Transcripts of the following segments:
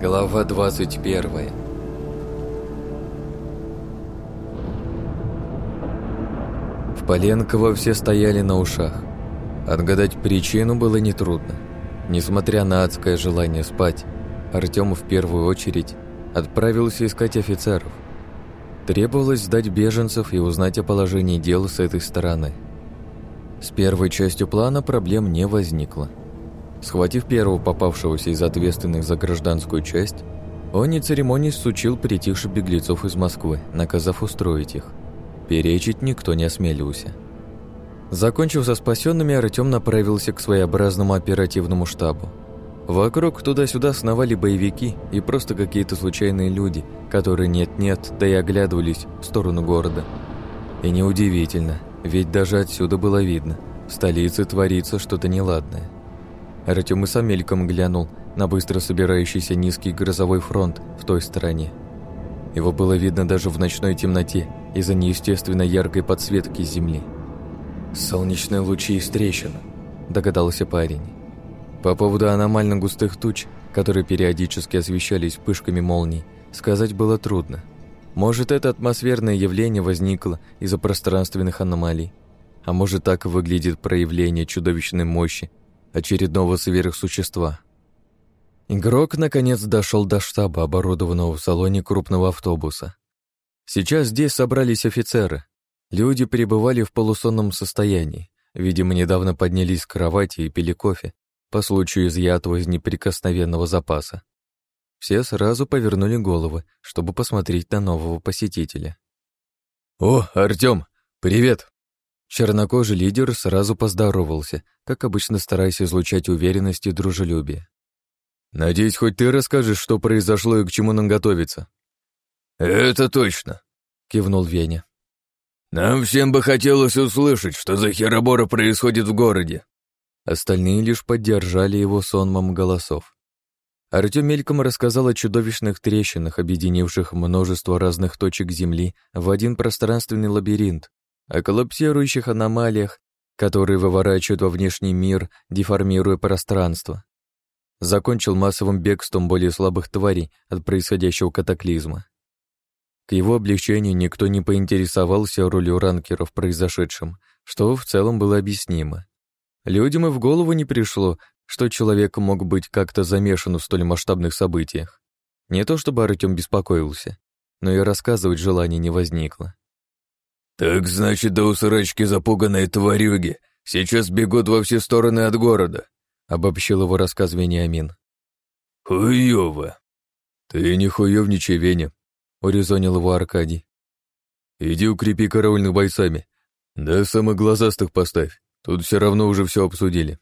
Глава 21 В Поленково все стояли на ушах. Отгадать причину было нетрудно. Несмотря на адское желание спать, Артем в первую очередь отправился искать офицеров. Требовалось сдать беженцев и узнать о положении дел с этой стороны. С первой частью плана проблем не возникло. Схватив первого попавшегося из ответственных за гражданскую часть, он не церемонясь сучил притихших беглецов из Москвы, наказав устроить их. Перечить никто не осмелился. Закончив со спасенными, Артем направился к своеобразному оперативному штабу. Вокруг туда-сюда сновали боевики и просто какие-то случайные люди, которые нет-нет, да и оглядывались в сторону города. И неудивительно, ведь даже отсюда было видно, в столице творится что-то неладное. Артем и сам мельком глянул на быстро собирающийся низкий грозовой фронт в той стороне. Его было видно даже в ночной темноте из-за неестественно яркой подсветки земли. «Солнечные лучи из трещин», – догадался парень. По поводу аномально густых туч, которые периодически освещались вспышками молний, сказать было трудно. Может, это атмосферное явление возникло из-за пространственных аномалий, а может, так выглядит проявление чудовищной мощи очередного сверхсущества. Игрок наконец дошел до штаба, оборудованного в салоне крупного автобуса. Сейчас здесь собрались офицеры. Люди пребывали в полусонном состоянии, видимо, недавно поднялись с кровати и пили кофе по случаю изъятого из неприкосновенного запаса. Все сразу повернули головы, чтобы посмотреть на нового посетителя. «О, Артём, привет!» Чернокожий лидер сразу поздоровался, как обычно стараясь излучать уверенность и дружелюбие. «Надеюсь, хоть ты расскажешь, что произошло и к чему нам готовиться». «Это точно», — кивнул Веня. «Нам всем бы хотелось услышать, что за херобора происходит в городе». Остальные лишь поддержали его сонмом голосов. Артем мельком рассказал о чудовищных трещинах, объединивших множество разных точек Земли в один пространственный лабиринт, о коллапсирующих аномалиях, которые выворачивают во внешний мир, деформируя пространство. Закончил массовым бегством более слабых тварей от происходящего катаклизма. К его облегчению никто не поинтересовался ролью ранкеров произошедшем, что в целом было объяснимо. Людям и в голову не пришло, что человек мог быть как-то замешан в столь масштабных событиях. Не то чтобы Артем беспокоился, но и рассказывать желания не возникло. «Так значит, до усрачки запуганные тварюги сейчас бегут во все стороны от города», — обобщил его рассказ Вениамин. «Хуёво». «Ты не хуёвничай, Веня», — урезонил его Аркадий. «Иди укрепи караульных бойцами. Да самых глазастых поставь. Тут все равно уже все обсудили».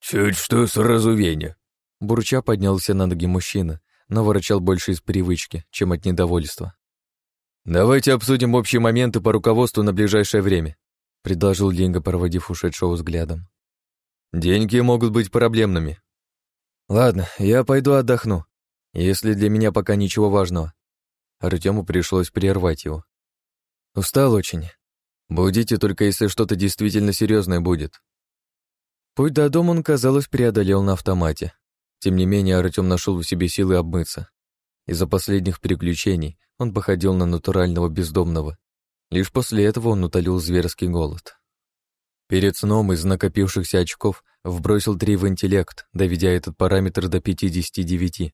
«Чуть что сразу Веня». Бурча поднялся на ноги мужчина, но ворочал больше из привычки, чем от недовольства. «Давайте обсудим общие моменты по руководству на ближайшее время», предложил Линга, проводив ушедшего взглядом. «Деньги могут быть проблемными». «Ладно, я пойду отдохну, если для меня пока ничего важного». Артему пришлось прервать его. «Устал очень. Будите только, если что-то действительно серьезное будет». Путь до дома он, казалось, преодолел на автомате. Тем не менее, Артем нашел в себе силы обмыться. Из-за последних приключений он походил на натурального бездомного. Лишь после этого он утолил зверский голод. Перед сном из накопившихся очков вбросил три в интеллект, доведя этот параметр до 59.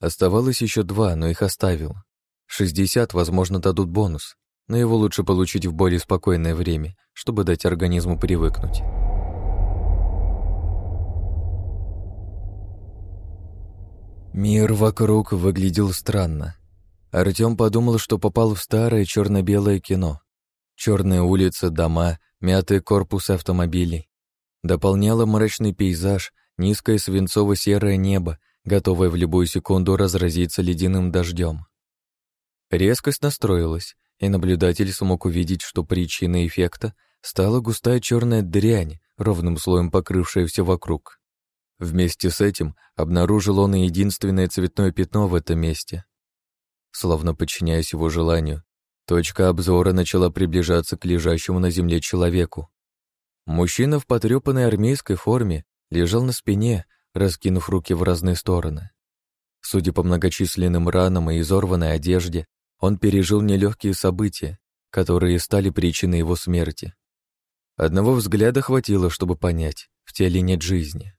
Оставалось еще два, но их оставил. 60, возможно, дадут бонус, но его лучше получить в более спокойное время, чтобы дать организму привыкнуть. Мир вокруг выглядел странно. Артём подумал, что попал в старое черно белое кино. Черные улицы, дома, мятые корпусы автомобилей. Дополняло мрачный пейзаж, низкое свинцово-серое небо, готовое в любую секунду разразиться ледяным дождем. Резкость настроилась, и наблюдатель смог увидеть, что причиной эффекта стала густая черная дрянь, ровным слоем покрывшая все вокруг. Вместе с этим обнаружил он и единственное цветное пятно в этом месте. Словно подчиняясь его желанию, точка обзора начала приближаться к лежащему на земле человеку. Мужчина в потрепанной армейской форме лежал на спине, раскинув руки в разные стороны. Судя по многочисленным ранам и изорванной одежде, он пережил нелегкие события, которые стали причиной его смерти. Одного взгляда хватило, чтобы понять, в теле нет жизни.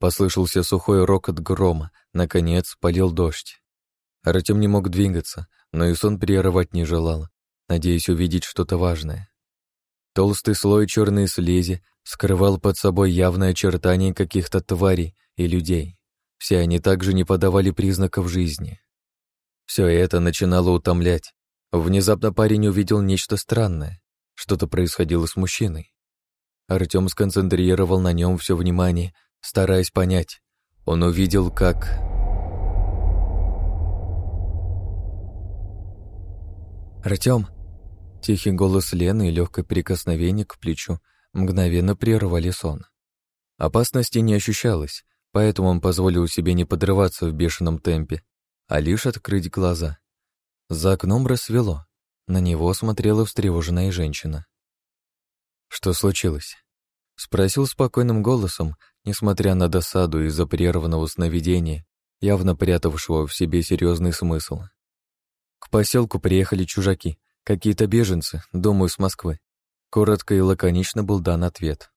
Послышался сухой рокот грома, наконец полил дождь. Артем не мог двигаться, но и сон прерывать не желал, надеясь увидеть что-то важное. Толстый слой черной слизи скрывал под собой явное очертание каких-то тварей и людей. Все они также не подавали признаков жизни. Все это начинало утомлять. Внезапно парень увидел нечто странное. Что-то происходило с мужчиной. Артем сконцентрировал на нем все внимание, стараясь понять. Он увидел, как... «Артем!» Тихий голос Лены и легкое прикосновение к плечу мгновенно прервали сон. Опасности не ощущалось, поэтому он позволил себе не подрываться в бешеном темпе, а лишь открыть глаза. За окном рассвело. На него смотрела встревоженная женщина. «Что случилось?» — спросил спокойным голосом, несмотря на досаду из-за прерванного сновидения, явно прятавшего в себе серьезный смысл. К поселку приехали чужаки, какие-то беженцы, думаю, с Москвы. Коротко и лаконично был дан ответ.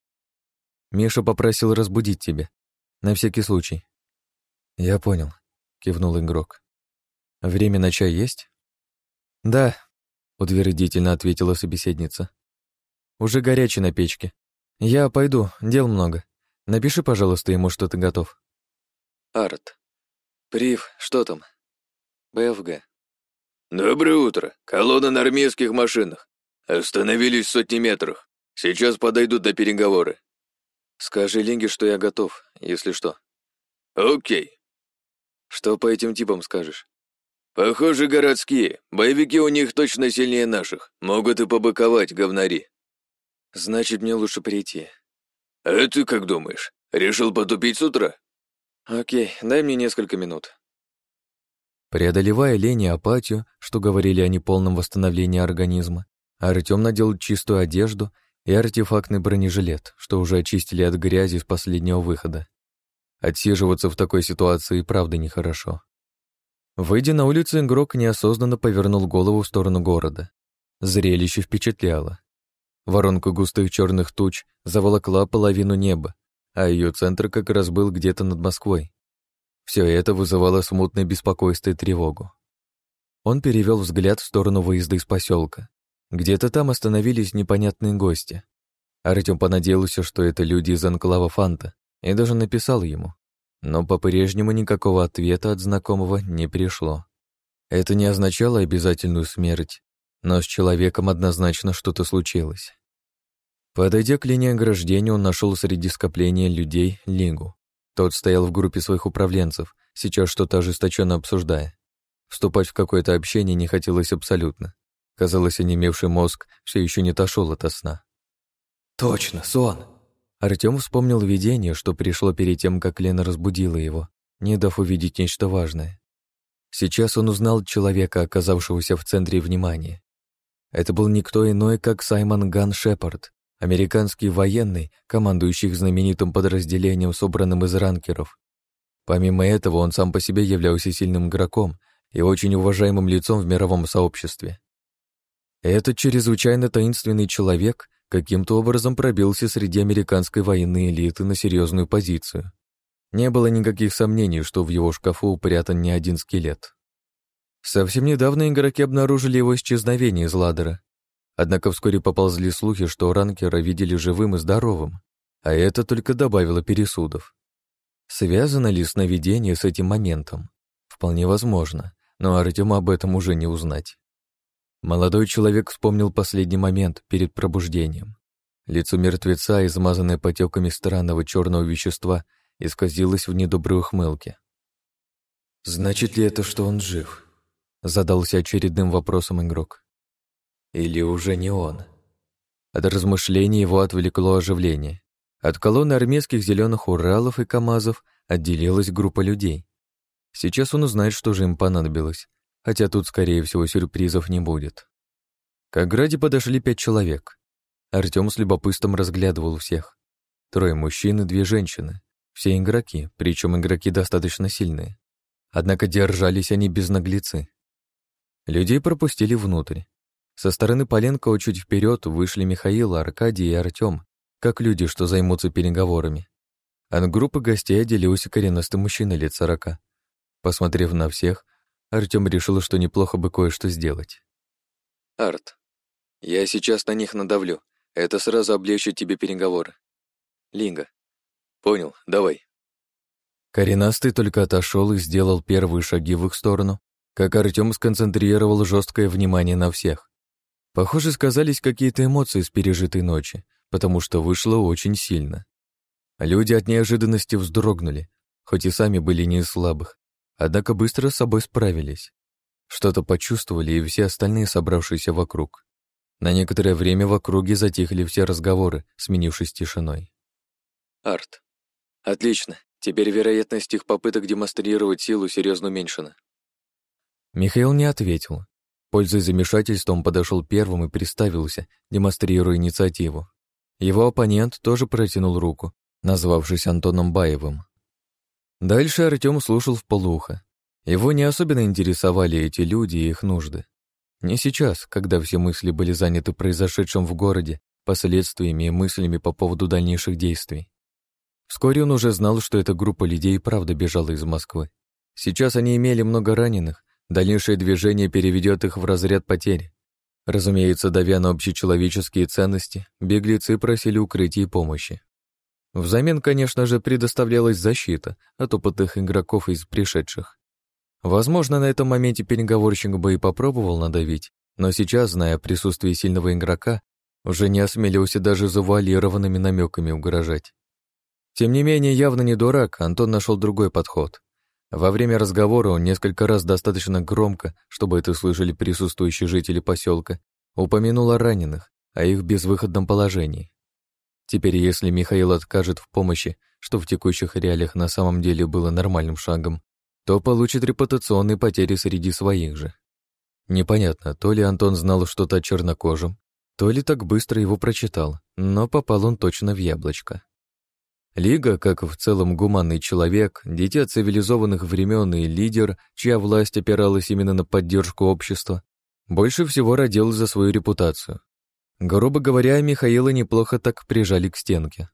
Миша попросил разбудить тебя. На всякий случай. Я понял, кивнул игрок. Время на чай есть? Да, утвердительно ответила собеседница. Уже горячий на печке. Я пойду, дел много. Напиши, пожалуйста, ему, что ты готов. Арт. Прив, что там? БФГ. Доброе утро. Колонна на армейских машинах. Остановились в сотни метрах. Сейчас подойдут до переговоры. Скажи Линге, что я готов, если что. Окей. Что по этим типам скажешь? Похоже, городские. Боевики у них точно сильнее наших. Могут и побыковать, говнари. Значит, мне лучше прийти. А ты как думаешь? Решил потупить с утра? Окей, дай мне несколько минут. Преодолевая лень и апатию, что говорили о неполном восстановлении организма, Артем надел чистую одежду и артефактный бронежилет, что уже очистили от грязи с последнего выхода. Отсиживаться в такой ситуации правда нехорошо. Выйдя на улицу, игрок неосознанно повернул голову в сторону города. Зрелище впечатляло. Воронка густых черных туч заволокла половину неба, а ее центр как раз был где-то над Москвой. Все это вызывало смутное беспокойство и тревогу. Он перевел взгляд в сторону выезда из поселка. Где-то там остановились непонятные гости. Артем понадеялся, что это люди из анклава Фанта, и даже написал ему. Но по-прежнему никакого ответа от знакомого не пришло. Это не означало обязательную смерть, но с человеком однозначно что-то случилось. Подойдя к линии ограждения, он нашел среди скопления людей Лингу. Тот стоял в группе своих управленцев, сейчас что-то ожесточенно обсуждая. Вступать в какое-то общение не хотелось абсолютно. Казалось, онемевший мозг все еще не отошел от сна. «Точно, сон!» Артем вспомнил видение, что пришло перед тем, как Лена разбудила его, не дав увидеть нечто важное. Сейчас он узнал человека, оказавшегося в центре внимания. Это был никто иной, как Саймон Ган Шепард, американский военный, командующий знаменитым подразделением, собранным из ранкеров. Помимо этого, он сам по себе являлся сильным игроком и очень уважаемым лицом в мировом сообществе. Этот чрезвычайно таинственный человек каким-то образом пробился среди американской военной элиты на серьезную позицию. Не было никаких сомнений, что в его шкафу упрятан не один скелет. Совсем недавно игроки обнаружили его исчезновение из ладера, Однако вскоре поползли слухи, что ранкера видели живым и здоровым, а это только добавило пересудов. Связано ли сновидение с этим моментом? Вполне возможно, но Артему об этом уже не узнать. Молодой человек вспомнил последний момент перед пробуждением. Лицо мертвеца, измазанное потеками странного черного вещества, исказилось в недоброй ухмылке. «Значит ли это, что он жив?» Задался очередным вопросом игрок. Или уже не он? От размышлений его отвлекло оживление. От колонны армейских зеленых Уралов и КАМАЗов отделилась группа людей. Сейчас он узнает, что же им понадобилось, хотя тут, скорее всего, сюрпризов не будет. К ограде подошли пять человек. Артем с любопытством разглядывал всех. Трое мужчин и две женщины. Все игроки, причем игроки достаточно сильные. Однако держались они без наглецы. Людей пропустили внутрь. Со стороны Поленкова чуть вперед вышли Михаил, Аркадий и Артем, как люди, что займутся переговорами. От группы гостей отделился коренастый мужчина лет сорока. Посмотрев на всех, Артем решил, что неплохо бы кое-что сделать. «Арт, я сейчас на них надавлю. Это сразу облегчит тебе переговоры. Линга. Понял, давай». Коренастый только отошел и сделал первые шаги в их сторону, как Артем сконцентрировал жесткое внимание на всех. Похоже, сказались какие-то эмоции с пережитой ночи, потому что вышло очень сильно. Люди от неожиданности вздрогнули, хоть и сами были не из слабых, однако быстро с собой справились. Что-то почувствовали и все остальные, собравшиеся вокруг. На некоторое время в округе затихли все разговоры, сменившись тишиной. «Арт. Отлично. Теперь вероятность их попыток демонстрировать силу серьезно уменьшена». Михаил не ответил. Пользуясь замешательством, подошел первым и представился, демонстрируя инициативу. Его оппонент тоже протянул руку, назвавшись Антоном Баевым. Дальше Артем слушал в полухо. Его не особенно интересовали эти люди и их нужды. Не сейчас, когда все мысли были заняты произошедшим в городе, последствиями и мыслями по поводу дальнейших действий. Вскоре он уже знал, что эта группа людей правда бежала из Москвы. Сейчас они имели много раненых, Дальнейшее движение переведет их в разряд потерь. Разумеется, давя на общечеловеческие ценности, беглецы просили укрытия и помощи. Взамен, конечно же, предоставлялась защита от опытных игроков из пришедших. Возможно, на этом моменте переговорщик бы и попробовал надавить, но сейчас, зная о присутствии сильного игрока, уже не осмелился даже завуалированными намеками угрожать. Тем не менее, явно не дурак, Антон нашел другой подход. Во время разговора он несколько раз достаточно громко, чтобы это слышали присутствующие жители поселка, упомянул о раненых, о их безвыходном положении. Теперь, если Михаил откажет в помощи, что в текущих реалиях на самом деле было нормальным шагом, то получит репутационные потери среди своих же. Непонятно, то ли Антон знал что-то о чернокожем, то ли так быстро его прочитал, но попал он точно в яблочко. Лига, как в целом гуманный человек, дитя цивилизованных времен и лидер, чья власть опиралась именно на поддержку общества, больше всего родил за свою репутацию. Грубо говоря, Михаила неплохо так прижали к стенке.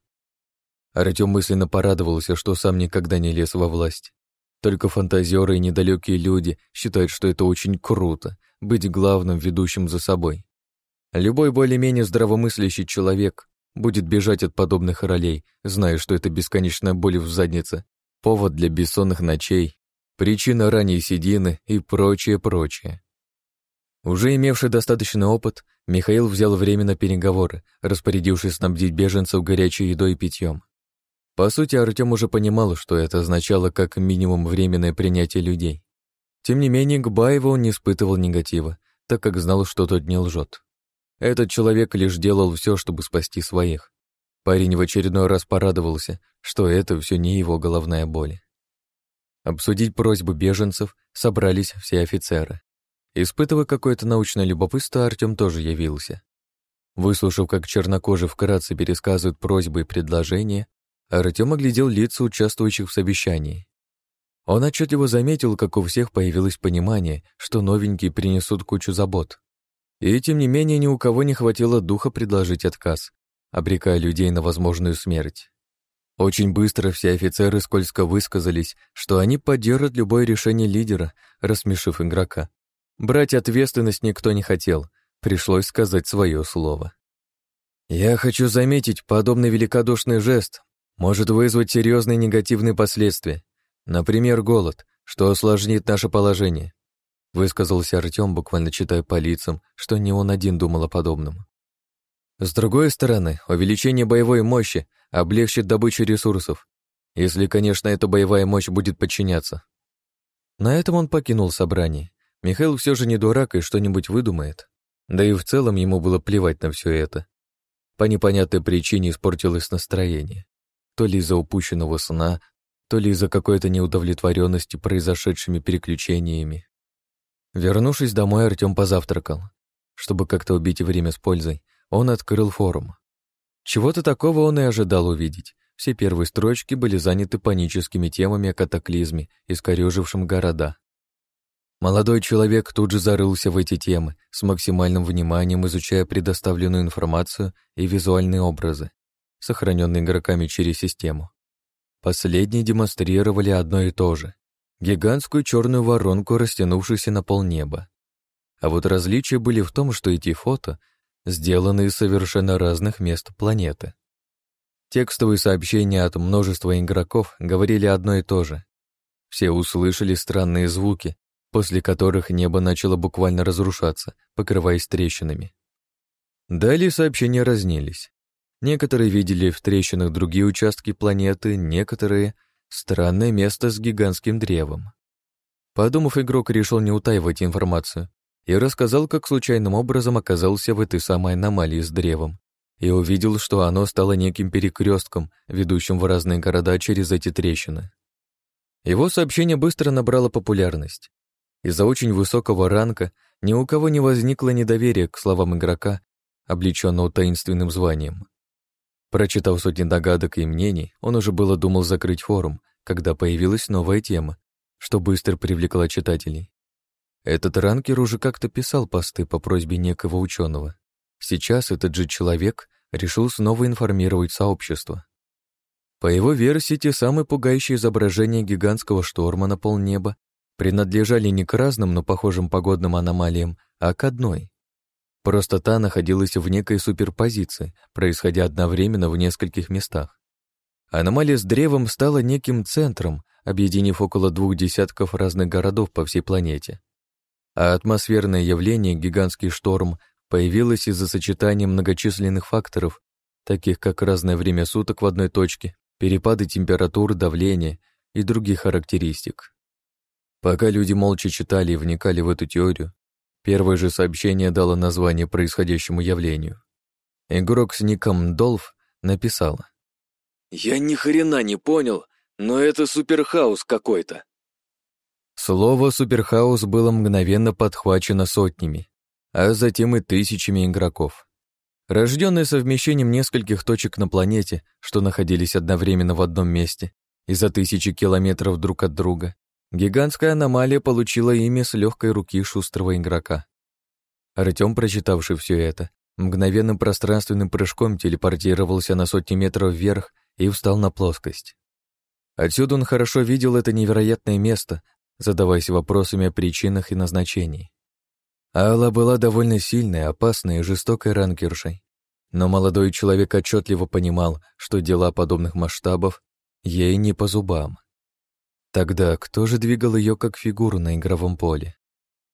Артем мысленно порадовался, что сам никогда не лез во власть. Только фантазеры и недалекие люди считают, что это очень круто — быть главным, ведущим за собой. Любой более-менее здравомыслящий человек будет бежать от подобных ролей, зная, что это бесконечная боль в заднице, повод для бессонных ночей, причина ранней седины и прочее, прочее. Уже имевший достаточный опыт, Михаил взял время на переговоры, распорядившись снабдить беженцев горячей едой и питьем. По сути, Артем уже понимал, что это означало как минимум временное принятие людей. Тем не менее, к Баеву он не испытывал негатива, так как знал, что тот не лжет. Этот человек лишь делал все, чтобы спасти своих. Парень в очередной раз порадовался, что это все не его головная боль. Обсудить просьбу беженцев собрались все офицеры. Испытывая какое-то научное любопытство, Артем тоже явился. Выслушав, как чернокожий вкратце пересказывает просьбы и предложения, Артем оглядел лица участвующих в совещании. Он отчетливо заметил, как у всех появилось понимание, что новенькие принесут кучу забот. И тем не менее ни у кого не хватило духа предложить отказ, обрекая людей на возможную смерть. Очень быстро все офицеры скользко высказались, что они поддержат любое решение лидера, рассмешив игрока. Брать ответственность никто не хотел, пришлось сказать свое слово. «Я хочу заметить, подобный великодушный жест может вызвать серьезные негативные последствия, например, голод, что осложнит наше положение. Высказался Артем, буквально читая по лицам, что не он один думал о подобном. С другой стороны, увеличение боевой мощи облегчит добычу ресурсов, если, конечно, эта боевая мощь будет подчиняться. На этом он покинул собрание. Михаил все же не дурак и что-нибудь выдумает. Да и в целом ему было плевать на все это. По непонятной причине испортилось настроение. То ли из-за упущенного сна, то ли из-за какой-то неудовлетворенности произошедшими переключениями. Вернувшись домой, Артем позавтракал. Чтобы как-то убить время с пользой, он открыл форум. Чего-то такого он и ожидал увидеть. Все первые строчки были заняты паническими темами о катаклизме, искорежившем города. Молодой человек тут же зарылся в эти темы, с максимальным вниманием изучая предоставленную информацию и визуальные образы, сохраненные игроками через систему. Последние демонстрировали одно и то же — гигантскую черную воронку, растянувшуюся на полнеба. А вот различия были в том, что эти фото сделаны из совершенно разных мест планеты. Текстовые сообщения от множества игроков говорили одно и то же. Все услышали странные звуки, после которых небо начало буквально разрушаться, покрываясь трещинами. Далее сообщения разнились. Некоторые видели в трещинах другие участки планеты, некоторые — странное место с гигантским древом. Подумав, игрок решил не утаивать информацию и рассказал, как случайным образом оказался в этой самой аномалии с древом и увидел, что оно стало неким перекрестком, ведущим в разные города через эти трещины. Его сообщение быстро набрало популярность. Из-за очень высокого ранга ни у кого не возникло недоверия к словам игрока, облеченного таинственным званием. Прочитав сотни догадок и мнений, он уже было думал закрыть форум, когда появилась новая тема, что быстро привлекла читателей. Этот ранкер уже как-то писал посты по просьбе некого ученого. Сейчас этот же человек решил снова информировать сообщество. По его версии, те самые пугающие изображения гигантского шторма на полнеба принадлежали не к разным, но похожим погодным аномалиям, а к одной. Просто та находилась в некой суперпозиции, происходя одновременно в нескольких местах. Аномалия с древом стала неким центром, объединив около двух десятков разных городов по всей планете. А атмосферное явление, гигантский шторм, появилось из-за сочетания многочисленных факторов, таких как разное время суток в одной точке, перепады температур, давления и других характеристик. Пока люди молча читали и вникали в эту теорию, первое же сообщение дало название происходящему явлению. Игрок с ником Долф написал. «Я ни хрена не понял, но это суперхаус какой-то». Слово «суперхаус» было мгновенно подхвачено сотнями, а затем и тысячами игроков. Рожденные совмещением нескольких точек на планете, что находились одновременно в одном месте и за тысячи километров друг от друга, Гигантская аномалия получила имя с легкой руки шустрого игрока. Артем, прочитавший все это, мгновенным пространственным прыжком телепортировался на сотни метров вверх и встал на плоскость. Отсюда он хорошо видел это невероятное место, задаваясь вопросами о причинах и назначении. Алла была довольно сильной, опасной и жестокой ранкершей, но молодой человек отчетливо понимал, что дела подобных масштабов ей не по зубам. Тогда кто же двигал ее как фигуру на игровом поле?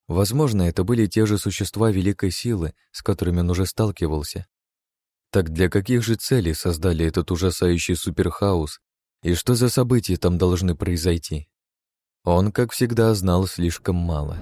Возможно, это были те же существа великой силы, с которыми он уже сталкивался. Так для каких же целей создали этот ужасающий суперхаус, и что за события там должны произойти? Он, как всегда, знал слишком мало.